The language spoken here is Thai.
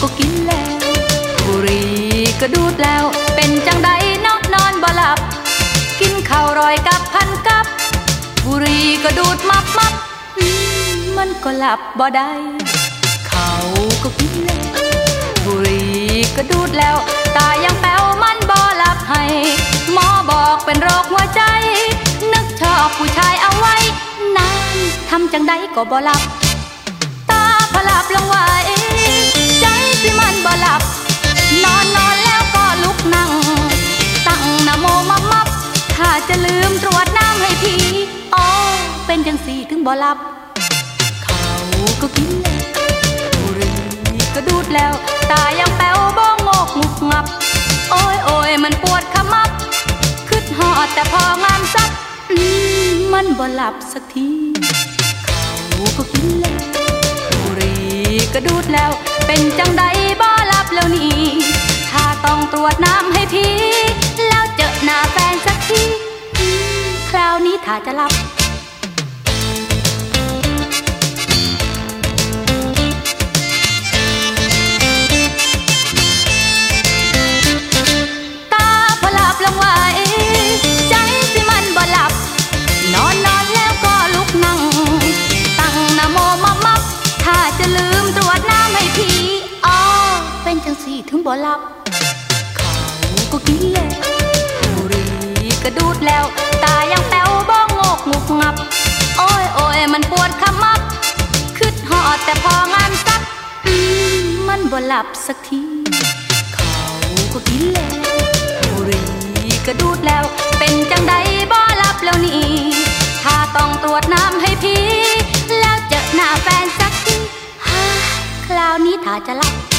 ก็กินแล้ว บุรีก็ดูดแล้ว เป็นจังใดนอกนอนบ่หลับ กินข้าวรอยกับพันกับ บุรีก็ดูดมับมับมันก็หลับบ่ได้ เขาก็กินแล้ว บุรีก็ดูดแล้ว ตายังแป้วมันบ่หลับให้ หมอบอกเป็นโรคหัวใจ นึกชอบผู้ชายเอาไว้นานทำจังใดก็บ่หลับ ตาพลับลงไว้ จังสีถึงบ่หลับ เขาก็กินแล้วบุหรี่ก็ดูดแล้ว ตายังแป้วบ้องงกงุกงับ โอ้ยโอ้ยมันปวดขมับคืดหอดแต่พองามซับอืมมันบ่หลับสักที เขาก็กินแล้วบุหรี่ก็ดูดแล้ว เป็นจังใดบ่หลับแล้วนี่ถ้าต้องตรวจน้ำให้พี่ แล้วเจอหน้าแฟนสักทีอืมคราวนี้ถ้าจะหลับ ซี่ถึงบ่หลับ เขาก็กินแล้วบุรี่ก็ดูดแล้ว ตายังแป้วบ้องงกงุกงับ โอ้ยโอ้ยมันปวดขมับคืดหอดแต่พองามซับมันบ่หลับสักที เขาก็กินแล้วบุรี่ก็ดูดแล้ว เป็นจังใดบ่หลับแล้วนี่ถ้าต้องตรวจน้ำให้พี่ แล้วเจอหน้าแฟนสักทีคราวนี้ถ้าจะหลับ